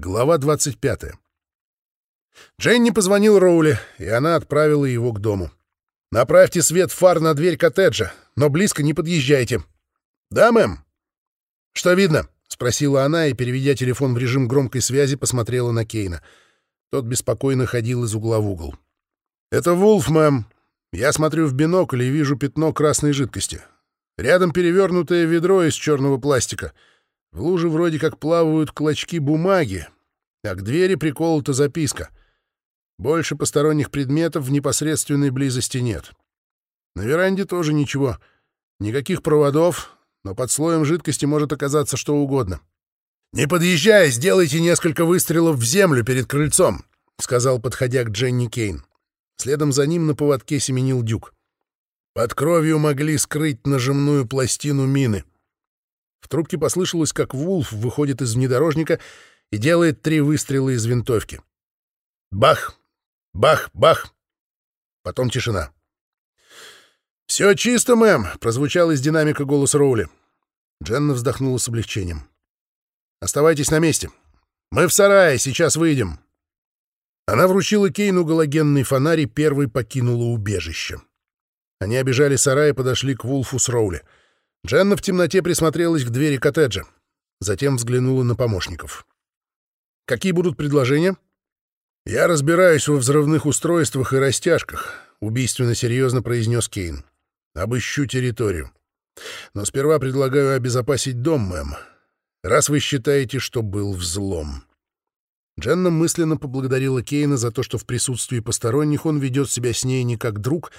Глава 25. Дженни позвонил Роули, и она отправила его к дому. «Направьте свет фар на дверь коттеджа, но близко не подъезжайте». «Да, мэм». «Что видно?» — спросила она и, переведя телефон в режим громкой связи, посмотрела на Кейна. Тот беспокойно ходил из угла в угол. «Это Вулф, мэм. Я смотрю в бинокль и вижу пятно красной жидкости. Рядом перевернутое ведро из черного пластика. В луже вроде как плавают клочки бумаги, а к двери приколота записка. Больше посторонних предметов в непосредственной близости нет. На веранде тоже ничего. Никаких проводов, но под слоем жидкости может оказаться что угодно. «Не подъезжай, сделайте несколько выстрелов в землю перед крыльцом», — сказал, подходя к Дженни Кейн. Следом за ним на поводке семенил Дюк. Под кровью могли скрыть нажимную пластину мины. В трубке послышалось, как Вулф выходит из внедорожника и делает три выстрела из винтовки. Бах! Бах! Бах! Потом тишина. «Все чисто, мэм!» — прозвучал из динамика голос Роули. Дженна вздохнула с облегчением. «Оставайтесь на месте. Мы в сарае, сейчас выйдем». Она вручила Кейну галогенный фонарь и первой покинула убежище. Они обижали сарай и подошли к Вулфу с Роули. Дженна в темноте присмотрелась к двери коттеджа. Затем взглянула на помощников. «Какие будут предложения?» «Я разбираюсь во взрывных устройствах и растяжках», — убийственно серьезно произнес Кейн. «Обыщу территорию. Но сперва предлагаю обезопасить дом, мэм, раз вы считаете, что был взлом». Дженна мысленно поблагодарила Кейна за то, что в присутствии посторонних он ведет себя с ней не как друг,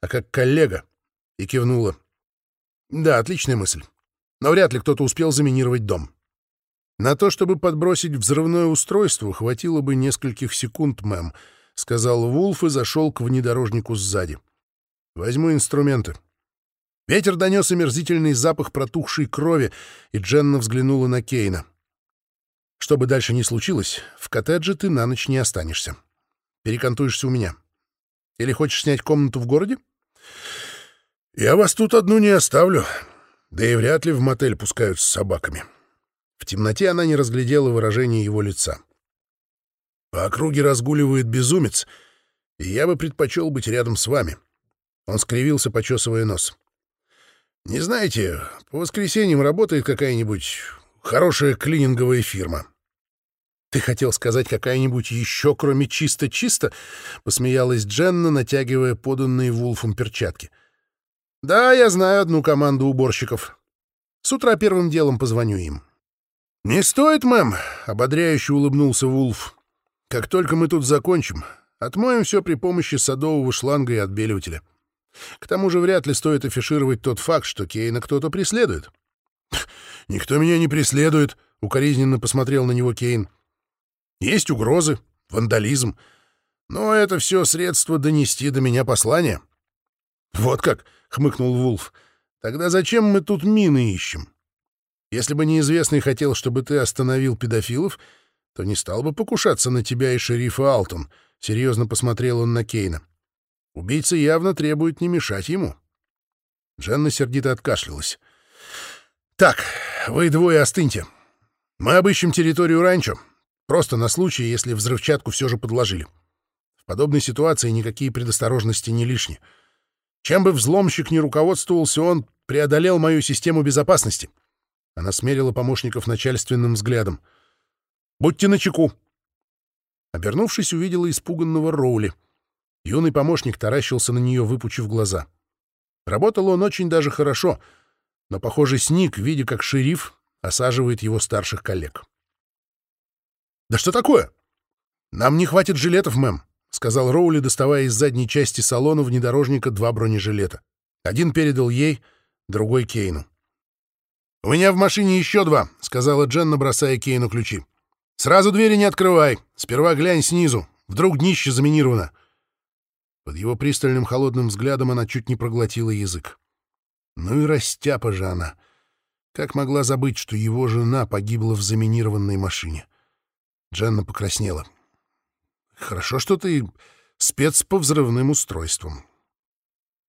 а как коллега, и кивнула. Да, отличная мысль. Но вряд ли кто-то успел заминировать дом. На то, чтобы подбросить взрывное устройство, хватило бы нескольких секунд, мэм, — сказал Вулф и зашел к внедорожнику сзади. Возьму инструменты. Ветер донес омерзительный запах протухшей крови, и Дженна взглянула на Кейна. Что бы дальше ни случилось, в коттедже ты на ночь не останешься. Перекантуешься у меня. Или хочешь снять комнату в городе? Я вас тут одну не оставлю. Да и вряд ли в мотель пускают с собаками. В темноте она не разглядела выражение его лица. По округе разгуливает безумец, и я бы предпочел быть рядом с вами. Он скривился, почесывая нос. Не знаете, по воскресеньям работает какая-нибудь хорошая клининговая фирма. «Ты хотел сказать какая-нибудь еще, кроме чисто-чисто?» — посмеялась Дженна, натягивая поданные Вулфом перчатки. «Да, я знаю одну команду уборщиков. С утра первым делом позвоню им». «Не стоит, мэм», — ободряюще улыбнулся Вулф. «Как только мы тут закончим, отмоем все при помощи садового шланга и отбеливателя. К тому же вряд ли стоит афишировать тот факт, что Кейна кто-то преследует». «Никто меня не преследует», — укоризненно посмотрел на него Кейн. Есть угрозы, вандализм. Но это все средство донести до меня послание. Вот как, — хмыкнул Вулф. Тогда зачем мы тут мины ищем? Если бы неизвестный хотел, чтобы ты остановил педофилов, то не стал бы покушаться на тебя и шерифа Алтон. Серьезно посмотрел он на Кейна. Убийца явно требует не мешать ему. Дженна сердито откашлялась. «Так, вы двое остыньте. Мы обыщем территорию ранчо. Просто на случай, если взрывчатку все же подложили. В подобной ситуации никакие предосторожности не лишни. Чем бы взломщик ни руководствовался, он преодолел мою систему безопасности. Она смерила помощников начальственным взглядом. «Будьте начеку!» Обернувшись, увидела испуганного Роули. Юный помощник таращился на нее, выпучив глаза. Работал он очень даже хорошо, но, похоже, сник, видя, как шериф осаживает его старших коллег. «Да что такое?» «Нам не хватит жилетов, мэм», — сказал Роули, доставая из задней части салона внедорожника два бронежилета. Один передал ей, другой — Кейну. «У меня в машине еще два», — сказала Дженна, бросая Кейну ключи. «Сразу двери не открывай. Сперва глянь снизу. Вдруг днище заминировано». Под его пристальным холодным взглядом она чуть не проглотила язык. Ну и растяпа же она. Как могла забыть, что его жена погибла в заминированной машине? — Дженна покраснела. «Хорошо, что ты спец по взрывным устройствам».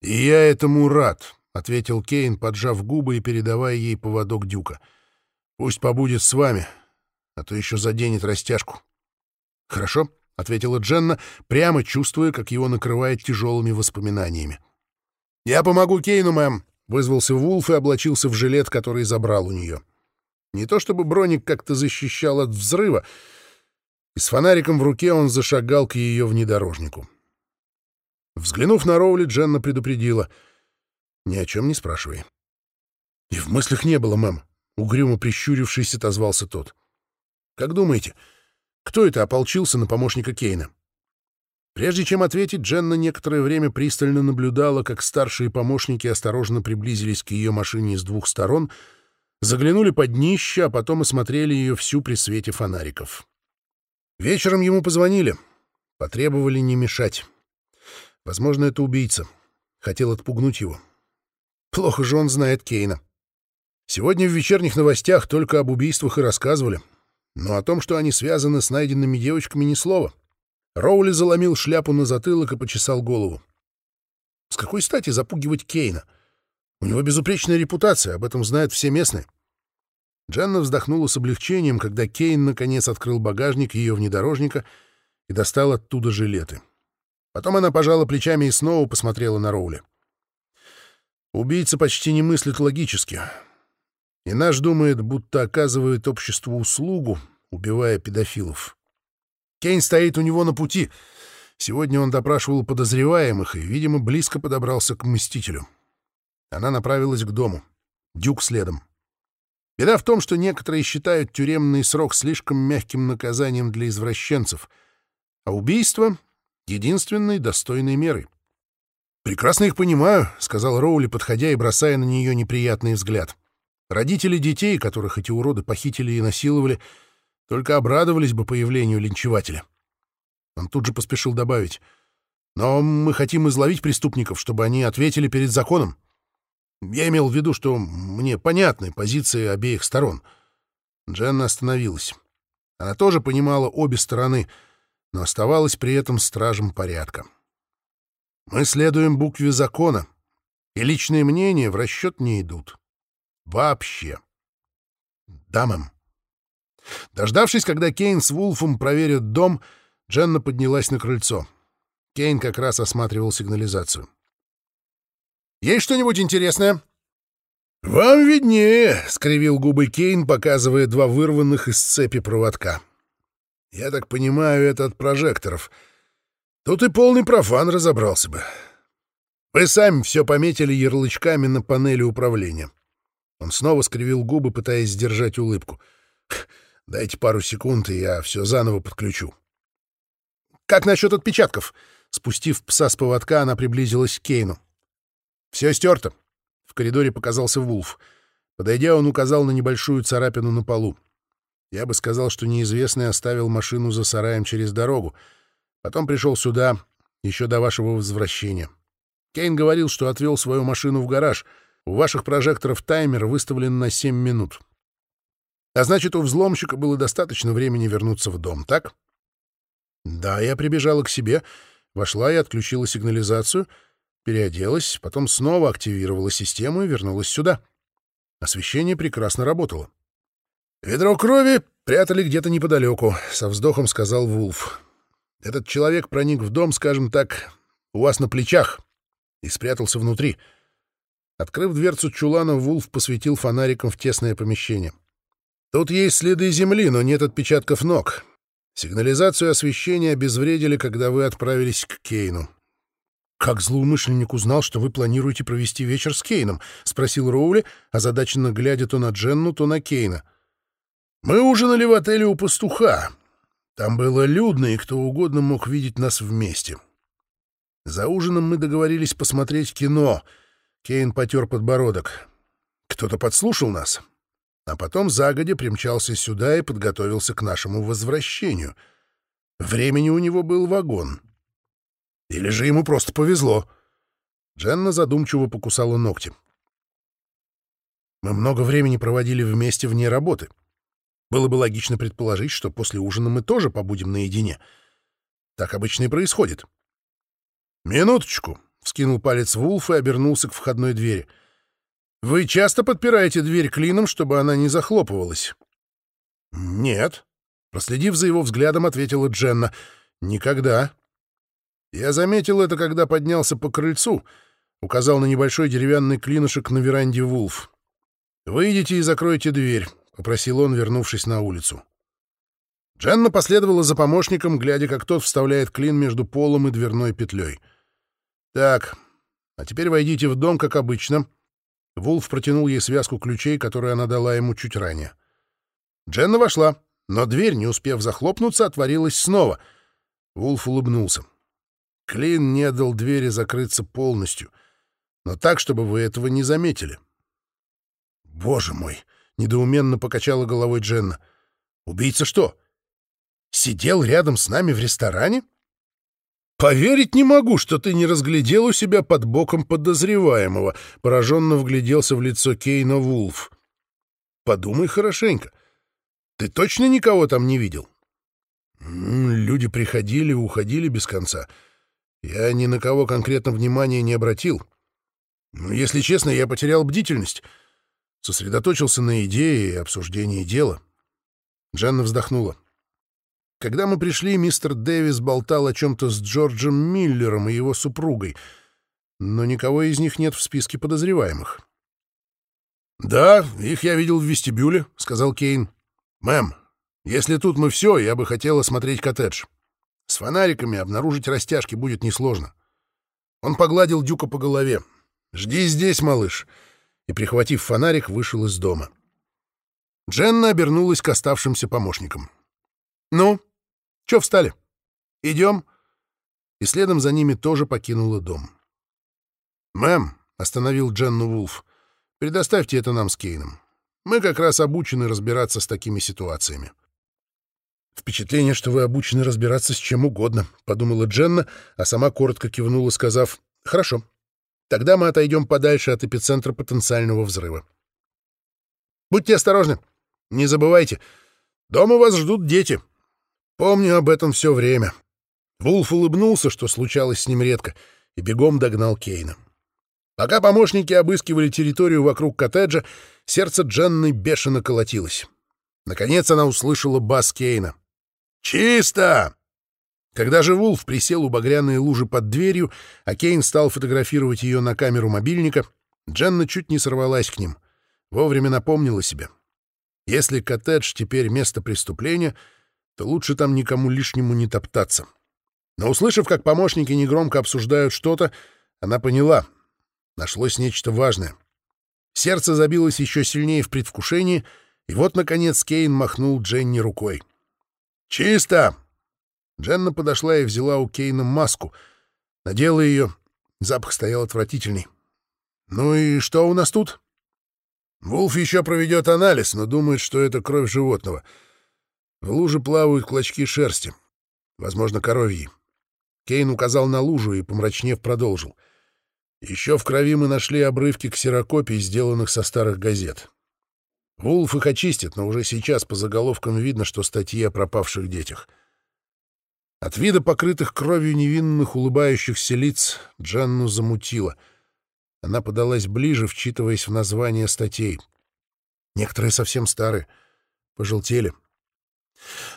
«И я этому рад», — ответил Кейн, поджав губы и передавая ей поводок дюка. «Пусть побудет с вами, а то еще заденет растяжку. «Хорошо», — ответила Дженна, прямо чувствуя, как его накрывает тяжелыми воспоминаниями. «Я помогу Кейну, мэм», — вызвался Вулф и облачился в жилет, который забрал у нее. Не то чтобы броник как-то защищал от взрыва, и с фонариком в руке он зашагал к ее внедорожнику. Взглянув на Роули, Дженна предупредила. «Ни о чем не спрашивай». «И в мыслях не было, мэм», — угрюмо прищурившись, отозвался тот. «Как думаете, кто это ополчился на помощника Кейна?» Прежде чем ответить, Дженна некоторое время пристально наблюдала, как старшие помощники осторожно приблизились к ее машине с двух сторон, заглянули под днище, а потом осмотрели ее всю при свете фонариков. Вечером ему позвонили, потребовали не мешать. Возможно, это убийца. Хотел отпугнуть его. Плохо же он знает Кейна. Сегодня в вечерних новостях только об убийствах и рассказывали. Но о том, что они связаны с найденными девочками, ни слова. Роули заломил шляпу на затылок и почесал голову. С какой стати запугивать Кейна? У него безупречная репутация, об этом знают все местные. Джанна вздохнула с облегчением, когда Кейн наконец открыл багажник ее внедорожника и достал оттуда жилеты. Потом она пожала плечами и снова посмотрела на Роули. Убийца почти не мыслит логически. И наш думает, будто оказывает обществу услугу, убивая педофилов. Кейн стоит у него на пути. Сегодня он допрашивал подозреваемых и, видимо, близко подобрался к мстителю. Она направилась к дому. Дюк следом. Беда в том, что некоторые считают тюремный срок слишком мягким наказанием для извращенцев, а убийство — единственной достойной мерой. «Прекрасно их понимаю», — сказал Роули, подходя и бросая на нее неприятный взгляд. Родители детей, которых эти уроды похитили и насиловали, только обрадовались бы появлению линчевателя. Он тут же поспешил добавить. «Но мы хотим изловить преступников, чтобы они ответили перед законом. Я имел в виду, что мне понятны позиции обеих сторон». Дженна остановилась. Она тоже понимала обе стороны, но оставалась при этом стражем порядка. «Мы следуем букве закона, и личные мнения в расчет не идут». Вообще. Да, мэм. Дождавшись, когда Кейн с Вулфом проверят дом, Дженна поднялась на крыльцо. Кейн как раз осматривал сигнализацию. «Есть что-нибудь интересное?» «Вам виднее», — скривил губы Кейн, показывая два вырванных из цепи проводка. «Я так понимаю, это от прожекторов. Тут и полный профан разобрался бы. Вы сами все пометили ярлычками на панели управления. Он снова скривил губы, пытаясь сдержать улыбку. «Дайте пару секунд, и я все заново подключу». «Как насчет отпечатков?» Спустив пса с поводка, она приблизилась к Кейну. «Все стерто». В коридоре показался Вулф. Подойдя, он указал на небольшую царапину на полу. Я бы сказал, что неизвестный оставил машину за сараем через дорогу. Потом пришел сюда, еще до вашего возвращения. Кейн говорил, что отвел свою машину в гараж — у ваших прожекторов таймер выставлен на 7 минут. А значит, у взломщика было достаточно времени вернуться в дом, так? Да, я прибежала к себе, вошла и отключила сигнализацию, переоделась, потом снова активировала систему и вернулась сюда. Освещение прекрасно работало. «Ведро крови прятали где-то неподалеку», — со вздохом сказал Вулф. «Этот человек проник в дом, скажем так, у вас на плечах и спрятался внутри». Открыв дверцу чулана, Вулф посветил фонариком в тесное помещение. «Тут есть следы земли, но нет отпечатков ног. Сигнализацию освещения обезвредили, когда вы отправились к Кейну». «Как злоумышленник узнал, что вы планируете провести вечер с Кейном?» — спросил Роули, озадаченно глядя то на Дженну, то на Кейна. «Мы ужинали в отеле у пастуха. Там было людно, и кто угодно мог видеть нас вместе. За ужином мы договорились посмотреть кино — Кейн потер подбородок. Кто-то подслушал нас. А потом загодя примчался сюда и подготовился к нашему возвращению. Времени у него был вагон. Или же ему просто повезло. Дженна задумчиво покусала ногти. Мы много времени проводили вместе вне работы. Было бы логично предположить, что после ужина мы тоже побудем наедине. Так обычно и происходит. «Минуточку», Вскинул палец Вулф и обернулся к входной двери. «Вы часто подпираете дверь клином, чтобы она не захлопывалась?» «Нет», Проследив за его взглядом, ответила Дженна. «Никогда». «Я заметил это, когда поднялся по крыльцу», — указал на небольшой деревянный клинышек на веранде Вулф. «Выйдите и закройте дверь», — попросил он, вернувшись на улицу. Дженна последовала за помощником, глядя, как тот вставляет клин между полом и дверной петлей. «Так, а теперь войдите в дом, как обычно». Вулф протянул ей связку ключей, которую она дала ему чуть ранее. Дженна вошла, но дверь, не успев захлопнуться, отворилась снова. Вулф улыбнулся. Клин не дал двери закрыться полностью, но так, чтобы вы этого не заметили. «Боже мой!» — недоуменно покачала головой Дженна. «Убийца что, сидел рядом с нами в ресторане?» «Поверить не могу, что ты не разглядел у себя под боком подозреваемого», — пораженно вгляделся в лицо Кейна Вулф. «Подумай хорошенько. Ты точно никого там не видел?» «Люди приходили и уходили без конца. Я ни на кого конкретно внимания не обратил. Но, если честно, я потерял бдительность. Сосредоточился на идее и обсуждении дела». Дженна вздохнула. Когда мы пришли, мистер Дэвис болтал о чем-то с Джорджем Миллером и его супругой, но никого из них нет в списке подозреваемых. «Да, их я видел в вестибюле», — сказал Кейн. «Мэм, если тут мы все, я бы хотел осмотреть коттедж. С фонариками обнаружить растяжки будет несложно». Он погладил Дюка по голове. «Жди здесь, малыш», и, прихватив фонарик, вышел из дома. Дженна обернулась к оставшимся помощникам. «Ну, чё встали? Идем?» И следом за ними тоже покинула дом. «Мэм», — остановил Дженну Вулф, — «предоставьте это нам с Кейном. Мы как раз обучены разбираться с такими ситуациями». «Впечатление, что вы обучены разбираться с чем угодно», — подумала Дженна, а сама коротко кивнула, сказав «Хорошо, тогда мы отойдем подальше от эпицентра потенциального взрыва». «Будьте осторожны, не забывайте, дома вас ждут дети». Помню об этом все время. Вулф улыбнулся, что случалось с ним редко, и бегом догнал Кейна. Пока помощники обыскивали территорию вокруг коттеджа, сердце Дженны бешено колотилось. Наконец она услышала бас Кейна. «Чисто!» Когда же Вулф присел у багряной лужи под дверью, а Кейн стал фотографировать ее на камеру мобильника, Дженна чуть не сорвалась к ним. Вовремя напомнила себе. Если коттедж теперь место преступления — то лучше там никому лишнему не топтаться. Но, услышав, как помощники негромко обсуждают что-то, она поняла — нашлось нечто важное. Сердце забилось еще сильнее в предвкушении, и вот, наконец, Кейн махнул Дженни рукой. «Чисто!» Дженна подошла и взяла у Кейна маску. Надела ее. Запах стоял отвратительный. «Ну и что у нас тут?» «Вулф еще проведет анализ, но думает, что это кровь животного». В луже плавают клочки шерсти, возможно, коровьи. Кейн указал на лужу и, помрачнев, продолжил. Еще в крови мы нашли обрывки ксерокопий, сделанных со старых газет. Вулф их очистит, но уже сейчас по заголовкам видно, что статьи о пропавших детях. От вида покрытых кровью невинных улыбающихся лиц Джанну замутило. Она подалась ближе, вчитываясь в названия статей. Некоторые совсем старые, пожелтели —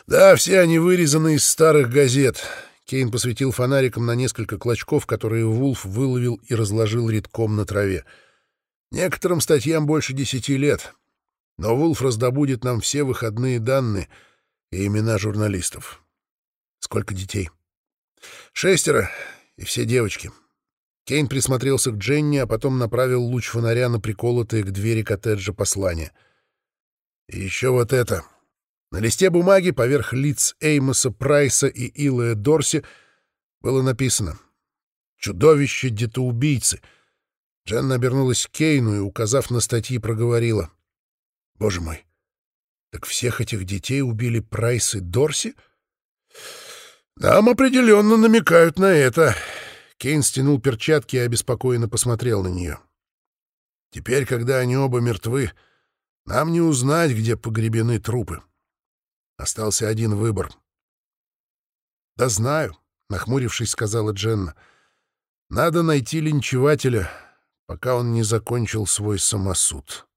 да, все они вырезаны из старых газет. Кейн посветил фонариком на несколько клочков, которые Вулф выловил и разложил редком на траве. Некоторым статьям больше десяти лет. Но Вулф раздобудет нам все выходные данные и имена журналистов. Сколько детей? Шестеро, и все девочки. Кейн присмотрелся к Дженни, а потом направил луч фонаря на приколотые к двери коттеджа послание. И еще вот это. На листе бумаги поверх лиц Эймоса Прайса и Илая Дорси было написано «Чудовище-детоубийцы». Дженна обернулась к Кейну и, указав на статьи, проговорила. «Боже мой, так всех этих детей убили Прайс и Дорси?» «Нам определенно намекают на это». Кейн стянул перчатки и обеспокоенно посмотрел на нее. «Теперь, когда они оба мертвы, нам не узнать, где погребены трупы». Остался один выбор. «Да знаю», — нахмурившись, сказала Дженна. «Надо найти линчевателя, пока он не закончил свой самосуд».